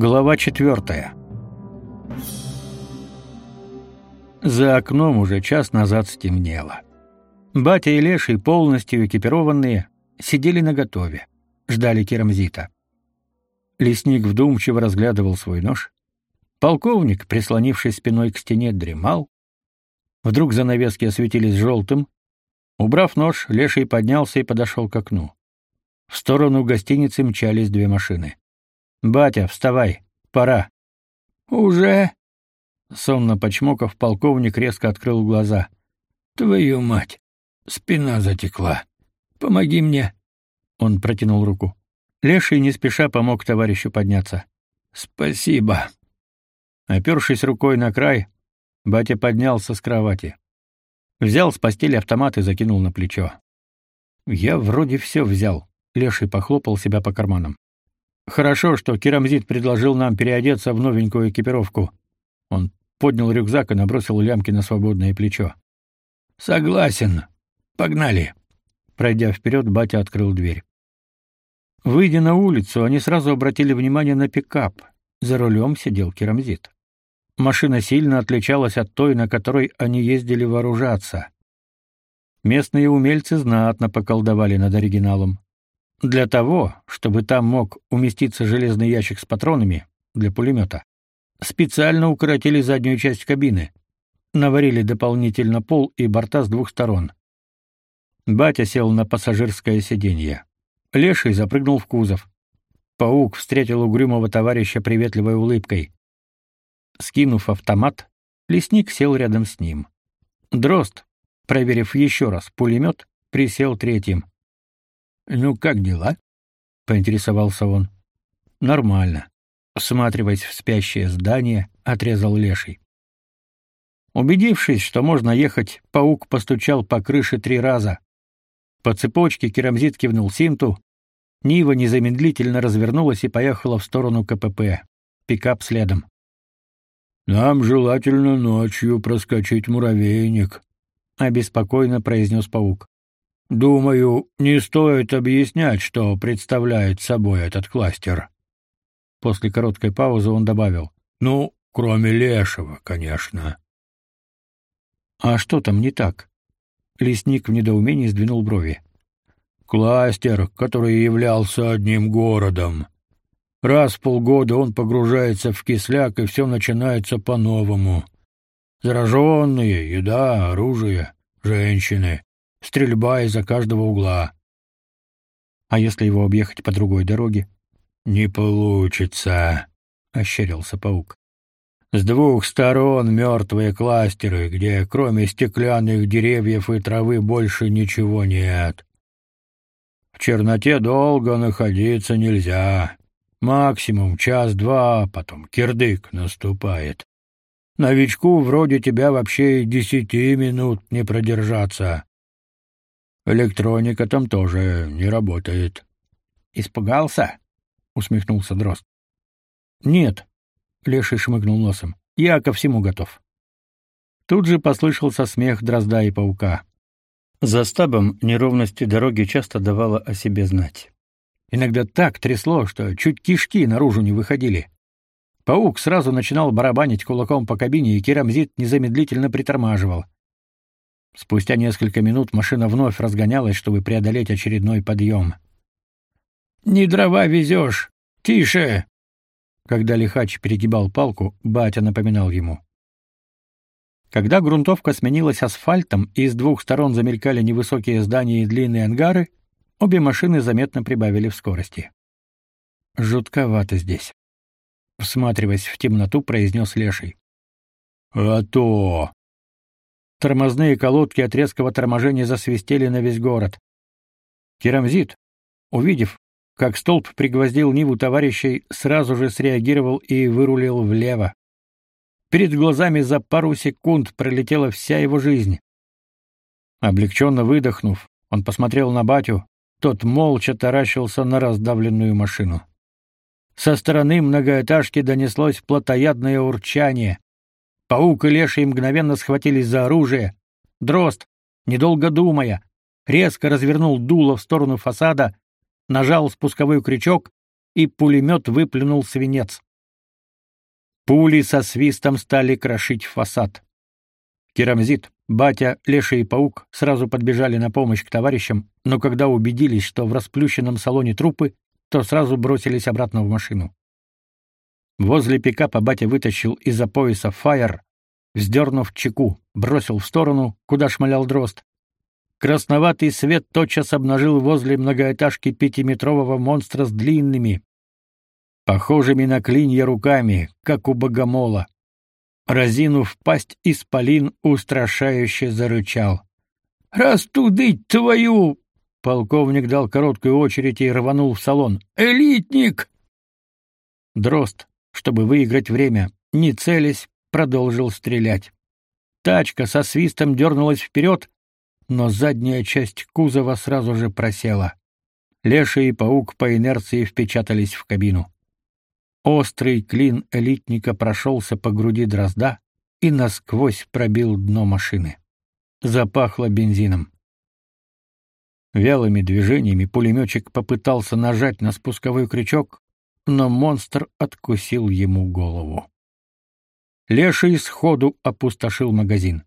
Глава четвертая. За окном уже час назад стемнело. Батя и Леший, полностью экипированные, сидели наготове, ждали керамзита. Лесник вдумчиво разглядывал свой нож. Полковник, прислонившись спиной к стене, дремал. Вдруг занавески осветились желтым. Убрав нож, Леший поднялся и подошел к окну. В сторону гостиницы мчались две машины. «Батя, вставай, пора». «Уже?» Сонно почмоков, полковник резко открыл глаза. «Твою мать! Спина затекла. Помоги мне!» Он протянул руку. Леший не спеша помог товарищу подняться. «Спасибо!» Опершись рукой на край, батя поднялся с кровати. Взял с постели автомат и закинул на плечо. «Я вроде все взял», — Леший похлопал себя по карманам. Хорошо, что Керамзит предложил нам переодеться в новенькую экипировку. Он поднял рюкзак и набросил лямки на свободное плечо. Согласен. Погнали. Пройдя вперед, батя открыл дверь. Выйдя на улицу, они сразу обратили внимание на пикап. За рулем сидел Керамзит. Машина сильно отличалась от той, на которой они ездили вооружаться. Местные умельцы знатно поколдовали над оригиналом. Для того, чтобы там мог уместиться железный ящик с патронами для пулемета, специально укоротили заднюю часть кабины, наварили дополнительно пол и борта с двух сторон. Батя сел на пассажирское сиденье. Леший запрыгнул в кузов. Паук встретил угрюмого товарища приветливой улыбкой. Скинув автомат, лесник сел рядом с ним. Дрозд, проверив еще раз пулемет, присел третьим. Ну как дела? поинтересовался он. Нормально. Всматриваясь в спящее здание, отрезал леший. Убедившись, что можно ехать, паук постучал по крыше три раза. По цепочке керамзит кивнул Синту. Нива незамедлительно развернулась и поехала в сторону КПП. Пикап следом. Нам желательно ночью проскочить муравейник, обеспокоенно произнес паук. Думаю, не стоит объяснять, что представляет собой этот кластер. После короткой паузы он добавил: "Ну, кроме лешего, конечно". А что там не так? Лесник в недоумении сдвинул брови. Кластер, который являлся одним городом. Раз в полгода он погружается в кисляк, и все начинается по-новому. Зараженные, еда, оружие, женщины. Стрельба из-за каждого угла. А если его объехать по другой дороге? Не получится, ощерился паук. С двух сторон мертвые кластеры, где кроме стеклянных деревьев и травы больше ничего нет. В черноте долго находиться нельзя. Максимум час-два, потом кирдык наступает. Новичку вроде тебя вообще десяти минут не продержаться. Электроника там тоже не работает. Испугался? усмехнулся Дрозд. Нет, Леший шмыгнул носом. Я ко всему готов. Тут же послышался смех дрозда и паука. За стабом неровности дороги часто давала о себе знать. Иногда так трясло, что чуть кишки наружу не выходили. Паук сразу начинал барабанить кулаком по кабине, и керамзит незамедлительно притормаживал. Спустя несколько минут машина вновь разгонялась, чтобы преодолеть очередной подъем. «Не дрова везешь! Тише!» Когда лихач перегибал палку, батя напоминал ему. Когда грунтовка сменилась асфальтом и с двух сторон замелькали невысокие здания и длинные ангары, обе машины заметно прибавили в скорости. «Жутковато здесь», — всматриваясь в темноту, произнес Леший. «А то!» Тормозные колодки от резкого торможения засвистели на весь город. Керамзит, увидев, как столб пригвоздил Ниву товарищей, сразу же среагировал и вырулил влево. Перед глазами за пару секунд пролетела вся его жизнь. Облегченно выдохнув, он посмотрел на батю, тот молча таращился на раздавленную машину. Со стороны многоэтажки донеслось плотоядное урчание. Паук и леший мгновенно схватились за оружие. Дрозд, недолго думая, резко развернул дуло в сторону фасада, нажал спусковой крючок, и пулемет выплюнул свинец. Пули со свистом стали крошить фасад. Керамзит, батя, Леша и Паук сразу подбежали на помощь к товарищам, но когда убедились, что в расплющенном салоне трупы, то сразу бросились обратно в машину. Возле пикапа батя вытащил из-за пояса фаер, вздернув чеку, бросил в сторону, куда шмалял дрозд. Красноватый свет тотчас обнажил возле многоэтажки пятиметрового монстра с длинными, похожими на клинья руками, как у богомола. Разинув пасть, исполин устрашающе зарычал. «Растудыть твою!» Полковник дал короткую очередь и рванул в салон. «Элитник!» Дрозд, чтобы выиграть время, не целясь, продолжил стрелять. Тачка со свистом дернулась вперед, но задняя часть кузова сразу же просела. Леша и паук по инерции впечатались в кабину. Острый клин элитника прошелся по груди дрозда и насквозь пробил дно машины. Запахло бензином. Вялыми движениями пулеметчик попытался нажать на спусковой крючок, но монстр откусил ему голову. Леший сходу опустошил магазин.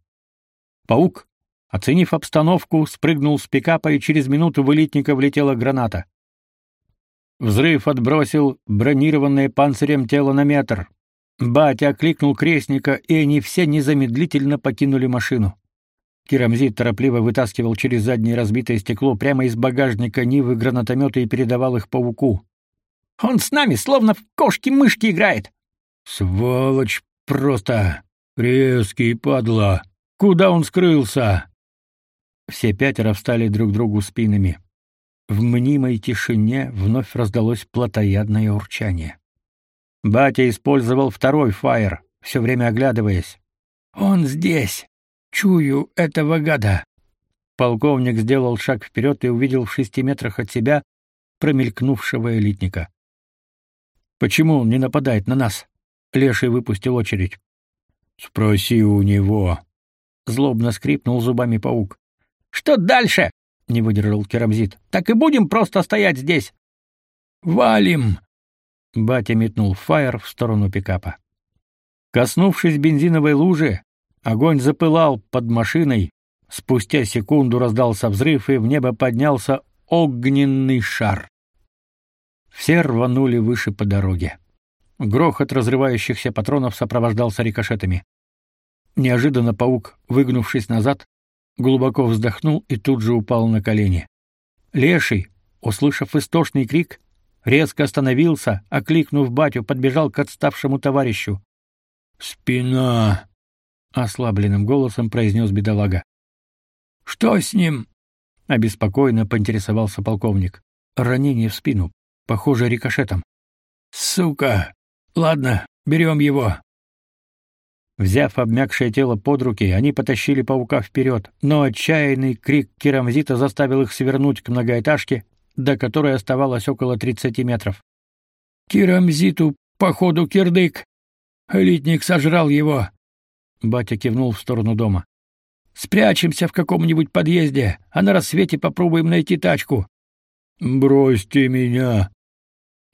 Паук, оценив обстановку, спрыгнул с пикапа, и через минуту в элитника влетела граната. Взрыв отбросил бронированное панцирем тело на метр. Батя окликнул крестника, и они все незамедлительно покинули машину. Кирамзит торопливо вытаскивал через заднее разбитое стекло прямо из багажника Нивы гранатометы и передавал их пауку. «Он с нами словно в кошки-мышки играет!» «Сволочь просто! Резкий падла! Куда он скрылся?» Все пятеро встали друг другу спинами. В мнимой тишине вновь раздалось плотоядное урчание. Батя использовал второй фаер, все время оглядываясь. «Он здесь! Чую этого гада!» Полковник сделал шаг вперед и увидел в шести метрах от себя промелькнувшего элитника. «Почему он не нападает на нас?» Леший выпустил очередь. «Спроси у него». Злобно скрипнул зубами паук. «Что дальше?» не выдержал Керамзит. Так и будем просто стоять здесь. Валим. Батя метнул фаер в сторону пикапа. Коснувшись бензиновой лужи, огонь запылал под машиной. Спустя секунду раздался взрыв, и в небо поднялся огненный шар. Все рванули выше по дороге. Грохот разрывающихся патронов сопровождался рикошетами. Неожиданно паук, выгнувшись назад, глубоко вздохнул и тут же упал на колени. Леший, услышав истошный крик, резко остановился, окликнув батю, подбежал к отставшему товарищу. «Спина!» — ослабленным голосом произнес бедолага. «Что с ним?» — обеспокоенно поинтересовался полковник. «Ранение в спину, похоже, рикошетом». «Сука! Ладно, берем его. Взяв обмякшее тело под руки, они потащили паука вперед, но отчаянный крик Керамзита заставил их свернуть к многоэтажке, до которой оставалось около 30 метров. «Керамзиту, походу, кирдык! Элитник сожрал его!» Батя кивнул в сторону дома. «Спрячемся в каком-нибудь подъезде, а на рассвете попробуем найти тачку». «Бросьте меня!» —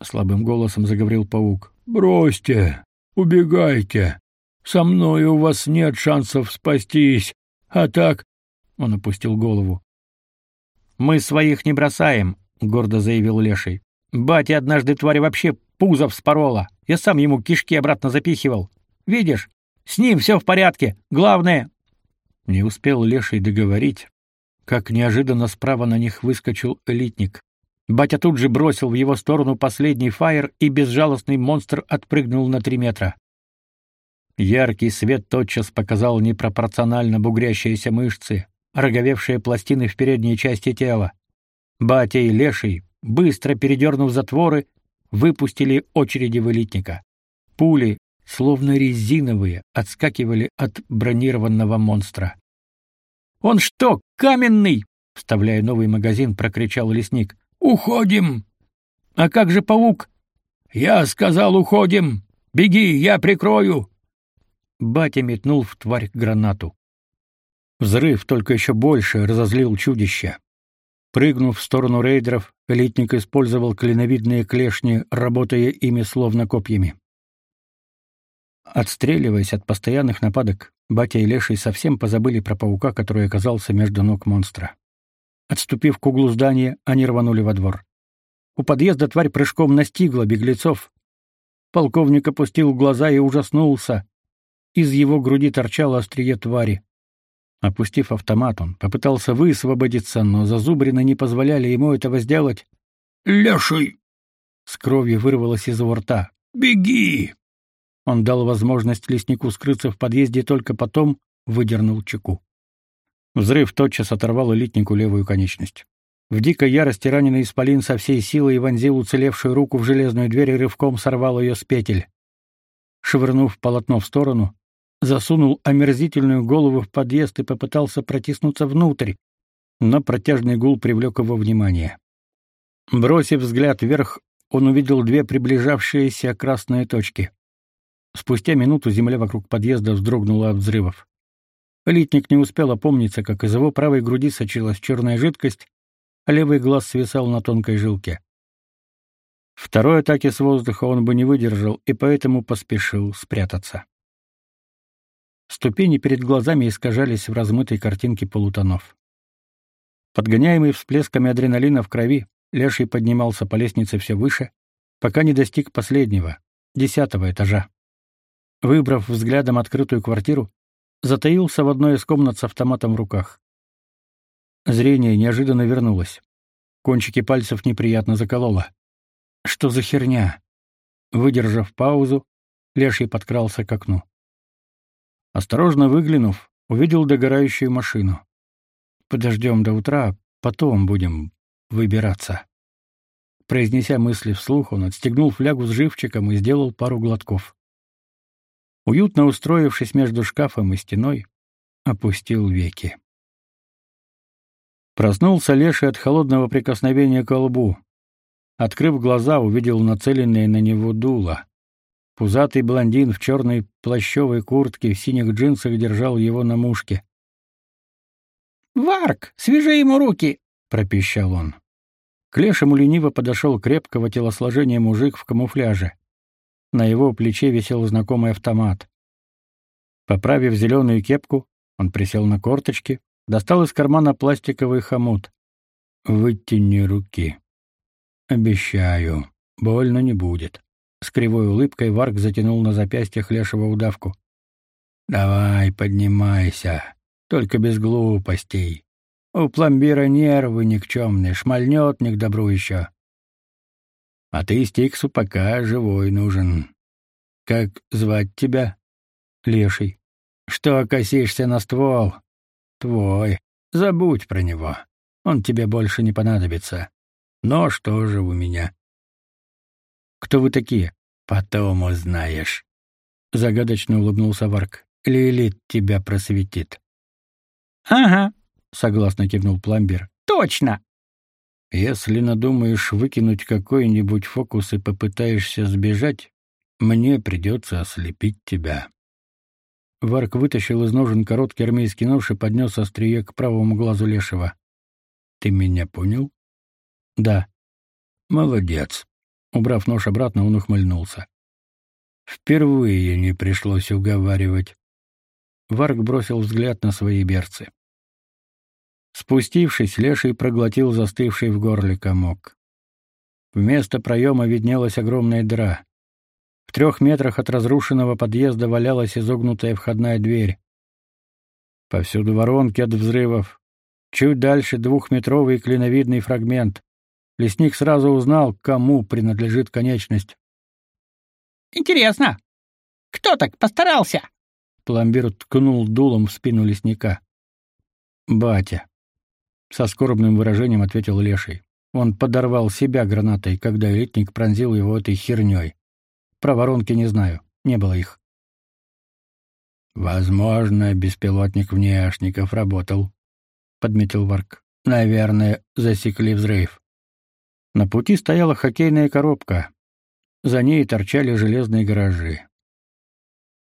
слабым голосом заговорил паук. «Бросьте! Убегайте! Со мной у вас нет шансов спастись. А так...» Он опустил голову. «Мы своих не бросаем», — гордо заявил Леший. «Батя однажды тварь вообще пузо вспорола. Я сам ему кишки обратно запихивал. Видишь, с ним все в порядке. Главное...» Не успел Леший договорить, как неожиданно справа на них выскочил элитник. Батя тут же бросил в его сторону последний фаер, и безжалостный монстр отпрыгнул на три метра. Яркий свет тотчас показал непропорционально бугрящиеся мышцы, роговевшие пластины в передней части тела. Батя и Леший, быстро передернув затворы, выпустили очереди в элитника. Пули, словно резиновые, отскакивали от бронированного монстра. «Он что, каменный?» — вставляя новый магазин, прокричал лесник. «Уходим!» «А как же паук?» «Я сказал, уходим! Беги, я прикрою!» Батя метнул в тварь гранату. Взрыв только еще больше разозлил чудище. Прыгнув в сторону рейдеров, элитник использовал клиновидные клешни, работая ими словно копьями. Отстреливаясь от постоянных нападок, Батя и Леший совсем позабыли про паука, который оказался между ног монстра. Отступив к углу здания, они рванули во двор. У подъезда тварь прыжком настигла беглецов. Полковник опустил глаза и ужаснулся. Из его груди торчало острие твари. Опустив автомат, он попытался высвободиться, но зазубрины не позволяли ему этого сделать. «Леший!» С кровью вырвалось из его рта. «Беги!» Он дал возможность леснику скрыться в подъезде, только потом выдернул чеку. Взрыв тотчас оторвал элитнику левую конечность. В дикой ярости раненый исполин со всей силой вонзил уцелевшую руку в железную дверь и рывком сорвал ее с петель. Швырнув полотно в сторону, засунул омерзительную голову в подъезд и попытался протиснуться внутрь, но протяжный гул привлек его внимание. Бросив взгляд вверх, он увидел две приближавшиеся красные точки. Спустя минуту земля вокруг подъезда вздрогнула от взрывов. Литник не успел опомниться, как из его правой груди сочилась черная жидкость, а левый глаз свисал на тонкой жилке. Второй атаки с воздуха он бы не выдержал и поэтому поспешил спрятаться. Ступени перед глазами искажались в размытой картинке полутонов. Подгоняемый всплесками адреналина в крови, Леший поднимался по лестнице все выше, пока не достиг последнего, десятого этажа. Выбрав взглядом открытую квартиру, затаился в одной из комнат с автоматом в руках. Зрение неожиданно вернулось. Кончики пальцев неприятно закололо. Что за херня? Выдержав паузу, Леший подкрался к окну. Осторожно выглянув, увидел догорающую машину. Подождем до утра, потом будем выбираться. Произнеся мысли вслух, он отстегнул флягу с живчиком и сделал пару глотков. Уютно устроившись между шкафом и стеной, опустил веки. Проснулся Леший от холодного прикосновения к лбу. Открыв глаза, увидел нацеленное на него дуло. Пузатый блондин в черной плащевой куртке в синих джинсах держал его на мушке. «Варк, свяжи ему руки!» — пропищал он. К лешему лениво подошел крепкого телосложения мужик в камуфляже. На его плече висел знакомый автомат. Поправив зеленую кепку, он присел на корточки, достал из кармана пластиковый хомут. «Вытяни руки. Обещаю, больно не будет». С кривой улыбкой Варк затянул на запястьях Лешего удавку. «Давай, поднимайся, только без глупостей. У пломбира нервы никчемные, шмальнет не к добру еще. А ты Стиксу пока живой нужен. Как звать тебя?» «Леший». «Что косишься на ствол?» «Твой. Забудь про него. Он тебе больше не понадобится. Но что же у меня?» Кто вы такие? Потом узнаешь. Загадочно улыбнулся Варк. Лилит тебя просветит. Ага, согласно кивнул пломбир. Точно. Если надумаешь выкинуть какой-нибудь фокус и попытаешься сбежать, мне придется ослепить тебя. Варк вытащил из ножен короткий армейский нож и поднес острие к правому глазу Лешего. Ты меня понял? Да. Молодец. Убрав нож обратно, он ухмыльнулся. Впервые не пришлось уговаривать. Варг бросил взгляд на свои берцы. Спустившись, леший проглотил застывший в горле комок. Вместо проема виднелась огромная дыра. В трех метрах от разрушенного подъезда валялась изогнутая входная дверь. Повсюду воронки от взрывов. Чуть дальше двухметровый клиновидный фрагмент. Лесник сразу узнал, кому принадлежит конечность. Интересно, кто так постарался? Пломбир ткнул дулом в спину лесника. Батя. Со скорбным выражением ответил Леший. Он подорвал себя гранатой, когда элитник пронзил его этой херней. Про воронки не знаю, не было их. Возможно, беспилотник внешников работал, подметил Варк. Наверное, засекли взрыв. На пути стояла хоккейная коробка. За ней торчали железные гаражи.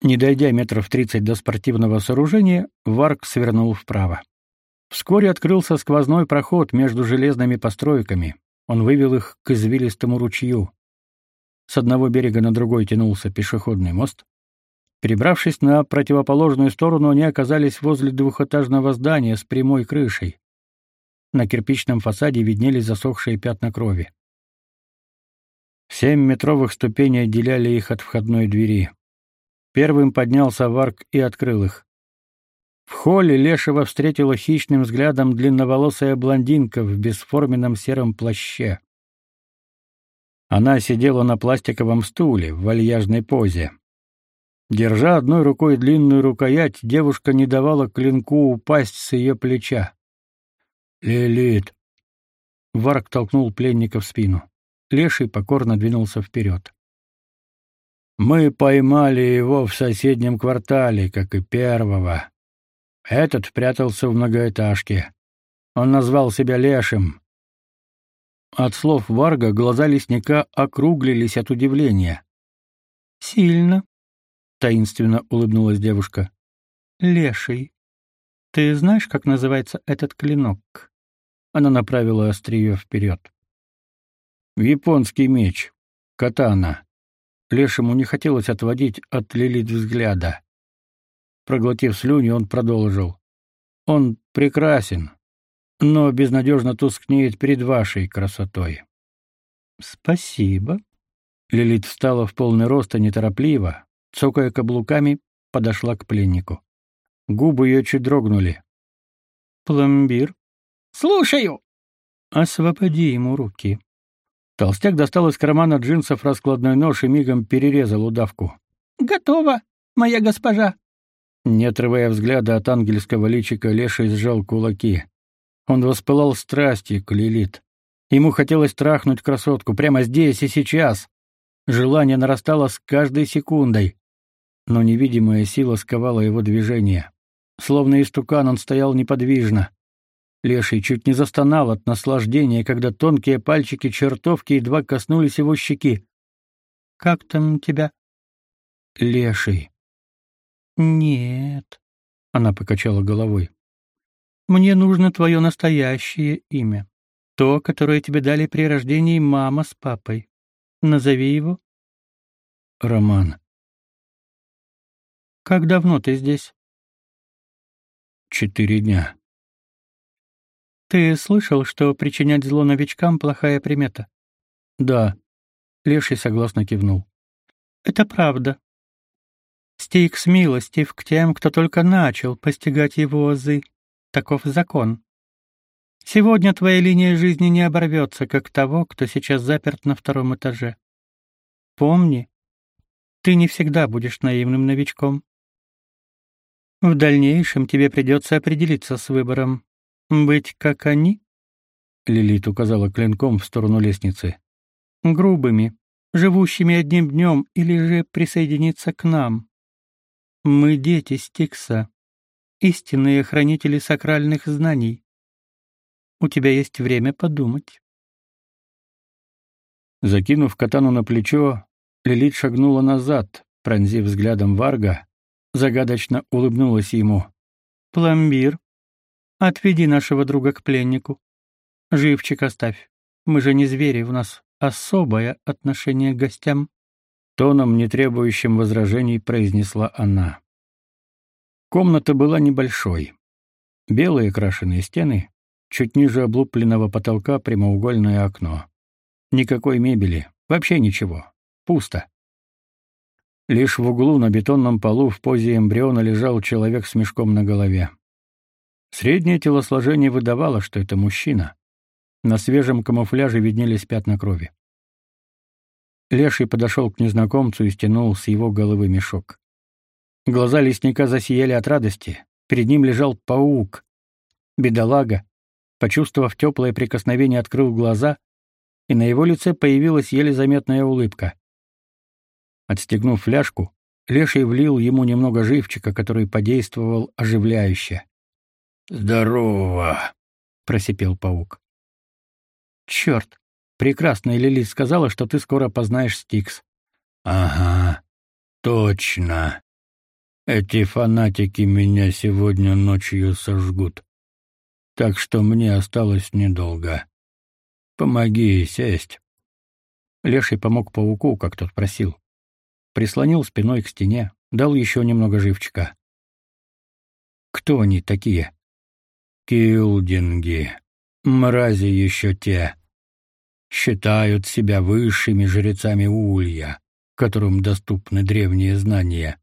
Не дойдя метров тридцать до спортивного сооружения, Варк свернул вправо. Вскоре открылся сквозной проход между железными постройками. Он вывел их к извилистому ручью. С одного берега на другой тянулся пешеходный мост. Перебравшись на противоположную сторону, они оказались возле двухэтажного здания с прямой крышей. На кирпичном фасаде виднелись засохшие пятна крови. Семь метровых ступеней отделяли их от входной двери. Первым поднялся Варк и открыл их. В холле Лешего встретила хищным взглядом длинноволосая блондинка в бесформенном сером плаще. Она сидела на пластиковом стуле в вальяжной позе. Держа одной рукой длинную рукоять, девушка не давала клинку упасть с ее плеча. «Лилит!» Варк толкнул пленника в спину. Леший покорно двинулся вперед. «Мы поймали его в соседнем квартале, как и первого. Этот прятался в многоэтажке. Он назвал себя Лешим. От слов Варга глаза лесника округлились от удивления. «Сильно», — таинственно улыбнулась девушка. «Леший, ты знаешь, как называется этот клинок?» Она направила острие вперед. «Японский меч. Катана». Лешему не хотелось отводить от Лилит взгляда. Проглотив слюни, он продолжил. «Он прекрасен, но безнадежно тускнеет перед вашей красотой». «Спасибо». Лилит встала в полный рост и неторопливо, цокая каблуками, подошла к пленнику. Губы ее чуть дрогнули. «Пломбир?» «Слушаю!» «Освободи ему руки». Толстяк достал из кармана джинсов раскладной нож и мигом перерезал удавку. «Готово, моя госпожа!» Не отрывая взгляда от ангельского личика, Леша сжал кулаки. Он воспылал страстью к Лилит. Ему хотелось трахнуть красотку прямо здесь и сейчас. Желание нарастало с каждой секундой. Но невидимая сила сковала его движение. Словно истукан он стоял неподвижно. Леший чуть не застонал от наслаждения, когда тонкие пальчики чертовки едва коснулись его щеки. «Как там тебя?» «Леший». «Нет», — она покачала головой. Мне нужно твое настоящее имя. То, которое тебе дали при рождении мама с папой. Назови его. Роман. Как давно ты здесь? Четыре дня. Ты слышал, что причинять зло новичкам плохая примета? Да. Леший согласно кивнул. Это правда. Стикс милостив к тем, кто только начал постигать его азы. Таков закон. Сегодня твоя линия жизни не оборвется, как того, кто сейчас заперт на втором этаже. Помни, ты не всегда будешь наивным новичком. В дальнейшем тебе придется определиться с выбором. Быть как они? Лилит указала клинком в сторону лестницы. Грубыми, живущими одним днем, или же присоединиться к нам. Мы дети Стикса истинные хранители сакральных знаний. У тебя есть время подумать. Закинув катану на плечо, Лилит шагнула назад, пронзив взглядом Варга, загадочно улыбнулась ему. «Пломбир, отведи нашего друга к пленнику. Живчик оставь. Мы же не звери, у нас особое отношение к гостям». Тоном, не требующим возражений, произнесла она. Комната была небольшой. Белые крашеные стены, чуть ниже облупленного потолка прямоугольное окно. Никакой мебели, вообще ничего. Пусто. Лишь в углу на бетонном полу в позе эмбриона лежал человек с мешком на голове. Среднее телосложение выдавало, что это мужчина. На свежем камуфляже виднелись пятна крови. Леший подошел к незнакомцу и стянул с его головы мешок. Глаза лесника засияли от радости. Перед ним лежал паук. Бедолага, почувствовав теплое прикосновение, открыл глаза, и на его лице появилась еле заметная улыбка. Отстегнув фляжку, Леший влил ему немного живчика, который подействовал оживляюще. «Здорово!» — просипел паук. «Черт! Прекрасная Лили сказала, что ты скоро познаешь Стикс». «Ага, точно!» Эти фанатики меня сегодня ночью сожгут. Так что мне осталось недолго. Помоги сесть. Леший помог пауку, как тот просил. Прислонил спиной к стене, дал еще немного живчика. Кто они такие? Килдинги. Мрази еще те. Считают себя высшими жрецами Улья, которым доступны древние знания.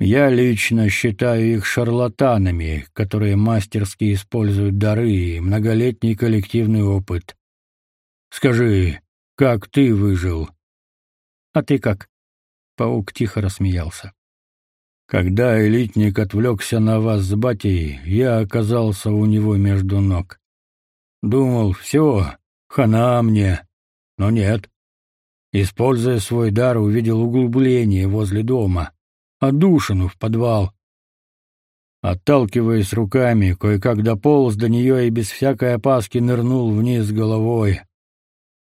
Я лично считаю их шарлатанами, которые мастерски используют дары и многолетний коллективный опыт. Скажи, как ты выжил? А ты как? Паук тихо рассмеялся. Когда элитник отвлекся на вас с батей, я оказался у него между ног. Думал, все, хана мне, но нет. Используя свой дар, увидел углубление возле дома, отдушину в подвал. Отталкиваясь руками, кое-как дополз до нее и без всякой опаски нырнул вниз головой.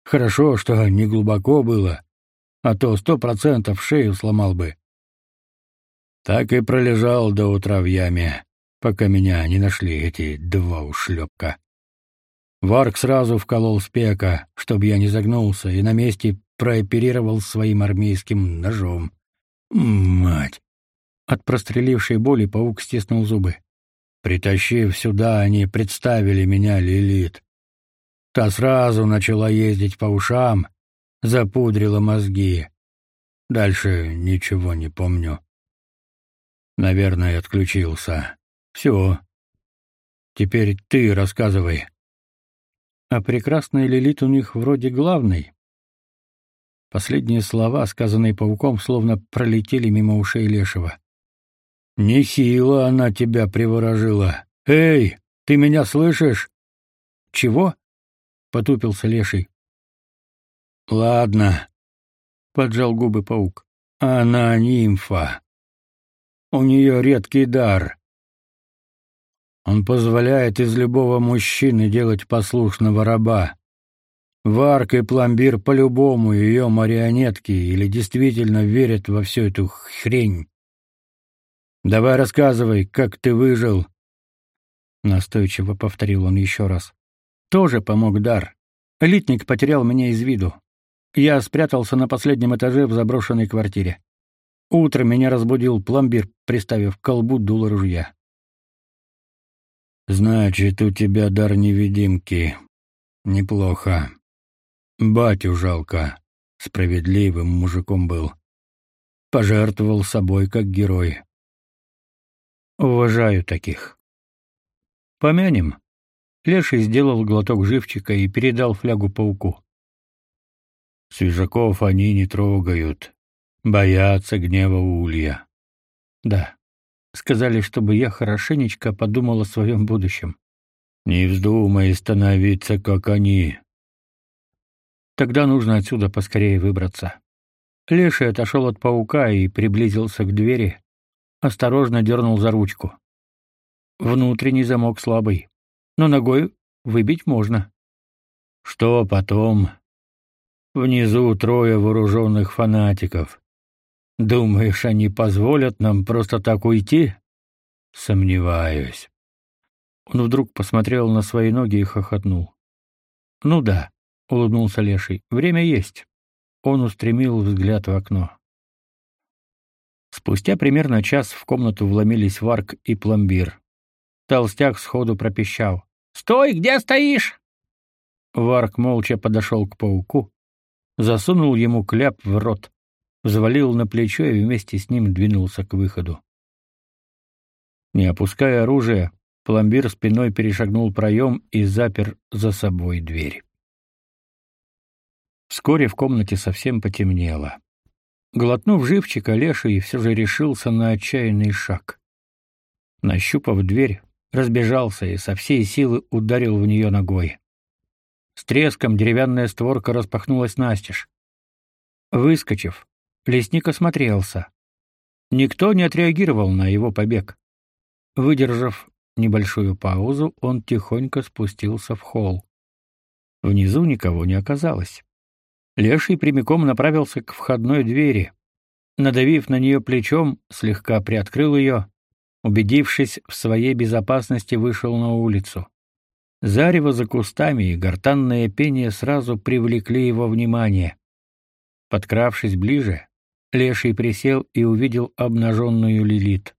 Хорошо, что не глубоко было, а то сто процентов шею сломал бы. Так и пролежал до утра в яме, пока меня не нашли эти два ушлепка. Варк сразу вколол спека, чтобы я не загнулся, и на месте прооперировал своим армейским ножом. Мать! От прострелившей боли паук стиснул зубы. Притащив сюда, они представили меня Лилит. Та сразу начала ездить по ушам, запудрила мозги. Дальше ничего не помню. Наверное, отключился. Все. Теперь ты рассказывай. А прекрасная Лилит у них вроде главной. Последние слова, сказанные пауком, словно пролетели мимо ушей Лешего. Нехило она тебя приворожила. Эй, ты меня слышишь? Чего? потупился Леший. Ладно, поджал губы паук. Она нимфа. У нее редкий дар. Он позволяет из любого мужчины делать послушного раба. Варк и пломбир по-любому ее марионетки или действительно верят во всю эту хрень. Давай рассказывай, как ты выжил. Настойчиво повторил он еще раз. Тоже помог дар. Элитник потерял меня из виду. Я спрятался на последнем этаже в заброшенной квартире. Утром меня разбудил пломбир, приставив к колбу дуло ружья. Значит, у тебя дар невидимки. Неплохо. Батю жалко. Справедливым мужиком был. Пожертвовал собой как герой. Уважаю таких. Помянем. Леший сделал глоток живчика и передал флягу пауку. Свежаков они не трогают. Боятся гнева Улья. Да. Сказали, чтобы я хорошенечко подумал о своем будущем. Не вздумай становиться, как они. Тогда нужно отсюда поскорее выбраться. Леший отошел от паука и приблизился к двери, осторожно дернул за ручку. Внутренний замок слабый, но ногой выбить можно. Что потом? Внизу трое вооруженных фанатиков. Думаешь, они позволят нам просто так уйти? Сомневаюсь. Он вдруг посмотрел на свои ноги и хохотнул. Ну да, улыбнулся Леший. Время есть. Он устремил взгляд в окно. Спустя примерно час в комнату вломились Варк и Пломбир. Толстяк сходу пропищал: "Стой, где стоишь?" Варк молча подошел к пауку, засунул ему кляп в рот, взвалил на плечо и вместе с ним двинулся к выходу. Не опуская оружие, пломбир спиной перешагнул проем и запер за собой дверь. Вскоре в комнате совсем потемнело. Глотнув живчика, Леший все же решился на отчаянный шаг. Нащупав дверь, разбежался и со всей силы ударил в нее ногой. С треском деревянная створка распахнулась настежь. Выскочив, Лесник осмотрелся. Никто не отреагировал на его побег. Выдержав небольшую паузу, он тихонько спустился в холл. Внизу никого не оказалось. Леший прямиком направился к входной двери. Надавив на нее плечом, слегка приоткрыл ее, убедившись в своей безопасности, вышел на улицу. Зарево за кустами и гортанное пение сразу привлекли его внимание. Подкравшись ближе, Леший присел и увидел обнаженную Лилит.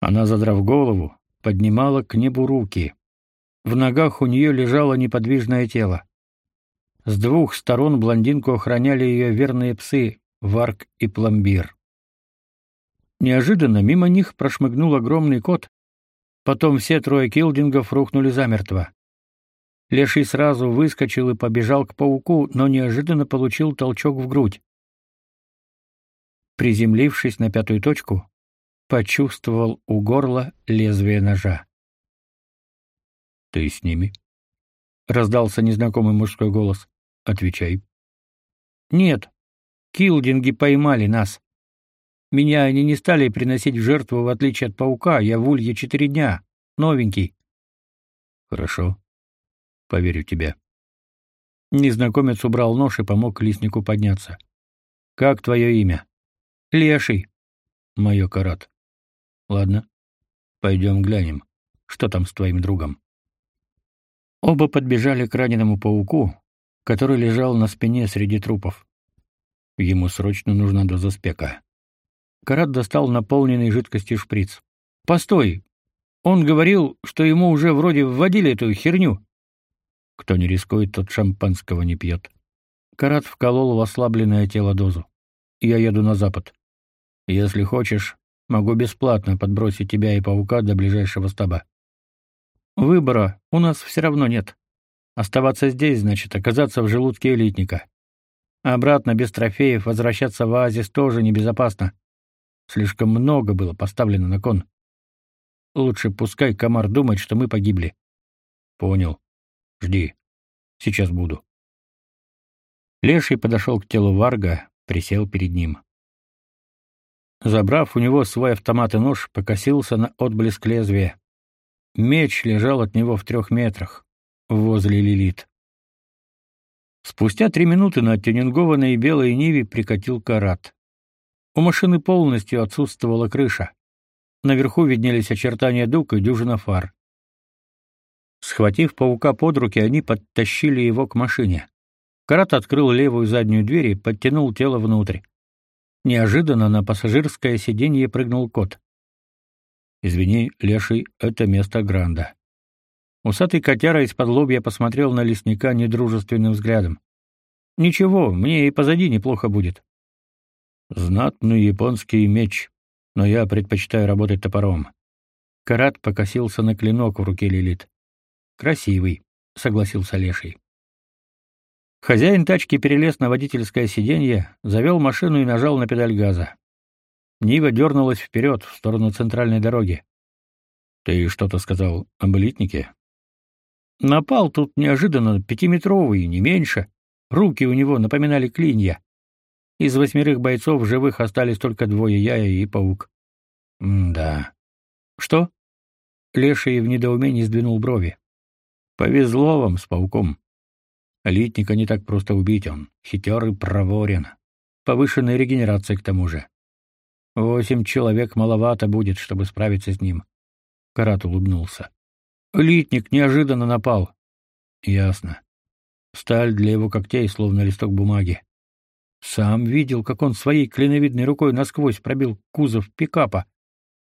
Она, задрав голову, поднимала к небу руки. В ногах у нее лежало неподвижное тело. С двух сторон блондинку охраняли ее верные псы Варк и Пломбир. Неожиданно мимо них прошмыгнул огромный кот. Потом все трое килдингов рухнули замертво. Леший сразу выскочил и побежал к пауку, но неожиданно получил толчок в грудь. Приземлившись на пятую точку, почувствовал у горла лезвие ножа. «Ты с ними?» — раздался незнакомый мужской голос. «Отвечай». «Нет, килдинги поймали нас. Меня они не стали приносить в жертву, в отличие от паука. Я в улье четыре дня, новенький». «Хорошо. Поверю тебе». Незнакомец убрал нож и помог леснику подняться. «Как твое имя?» «Леший». «Мое Карат». «Ладно. Пойдем глянем, что там с твоим другом». Оба подбежали к раненому пауку, который лежал на спине среди трупов. Ему срочно нужна доза спека. Карат достал наполненный жидкостью шприц. «Постой! Он говорил, что ему уже вроде вводили эту херню». Кто не рискует, тот шампанского не пьет. Карат вколол в ослабленное тело дозу. «Я еду на запад. Если хочешь, могу бесплатно подбросить тебя и паука до ближайшего стаба. Выбора у нас все равно нет. Оставаться здесь значит оказаться в желудке элитника. обратно без трофеев возвращаться в оазис тоже небезопасно. Слишком много было поставлено на кон. Лучше пускай комар думает, что мы погибли. Понял. Жди. Сейчас буду. Леший подошел к телу Варга, присел перед ним. Забрав у него свой автомат и нож, покосился на отблеск лезвия. Меч лежал от него в трех метрах, возле Лилит. Спустя три минуты на тюнингованной белой Ниве прикатил карат. У машины полностью отсутствовала крыша. Наверху виднелись очертания дуг и дюжина фар. Схватив паука под руки, они подтащили его к машине. Карат открыл левую заднюю дверь и подтянул тело внутрь. Неожиданно на пассажирское сиденье прыгнул кот. Извини, леший, это место Гранда. Усатый котяра из-под лобья посмотрел на лесника недружественным взглядом. Ничего, мне и позади неплохо будет. Знатный японский меч, но я предпочитаю работать топором. Карат покосился на клинок в руке Лилит. Красивый, согласился Леший. Хозяин тачки перелез на водительское сиденье, завел машину и нажал на педаль газа. Нива дернулась вперед, в сторону центральной дороги. «Ты что-то сказал об элитнике?» «Напал тут неожиданно пятиметровый, не меньше. Руки у него напоминали клинья. Из восьмерых бойцов живых остались только двое я и паук». «Да». «Что?» Леший в недоумении сдвинул брови. «Повезло вам с пауком. Элитника не так просто убить, он хитер и проворен. Повышенная регенерация к тому же. Восемь человек маловато будет, чтобы справиться с ним. Карат улыбнулся. Литник неожиданно напал. Ясно. Сталь для его когтей словно листок бумаги. Сам видел, как он своей клиновидной рукой насквозь пробил кузов пикапа.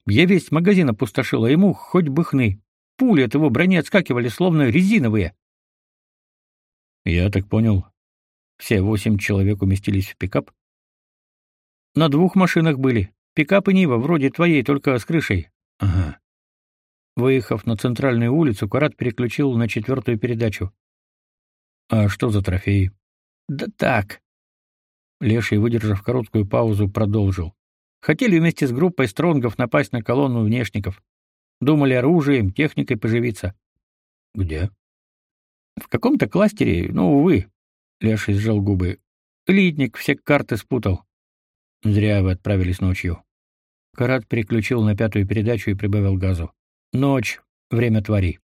Я весь магазин а ему хоть бы хны. Пули от его брони отскакивали, словно резиновые. Я так понял, все восемь человек уместились в пикап? На двух машинах были. Пикап и Нива, вроде твоей, только с крышей. Ага. Выехав на центральную улицу, Карат переключил на четвертую передачу. А что за трофеи? Да так. Леший, выдержав короткую паузу, продолжил. Хотели вместе с группой стронгов напасть на колонну внешников. Думали оружием, техникой поживиться. Где? В каком-то кластере, ну, увы. Леший сжал губы. Литник все карты спутал. Зря вы отправились ночью. Карат переключил на пятую передачу и прибавил газу. Ночь, время твари.